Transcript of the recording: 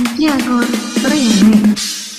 Santiago Remix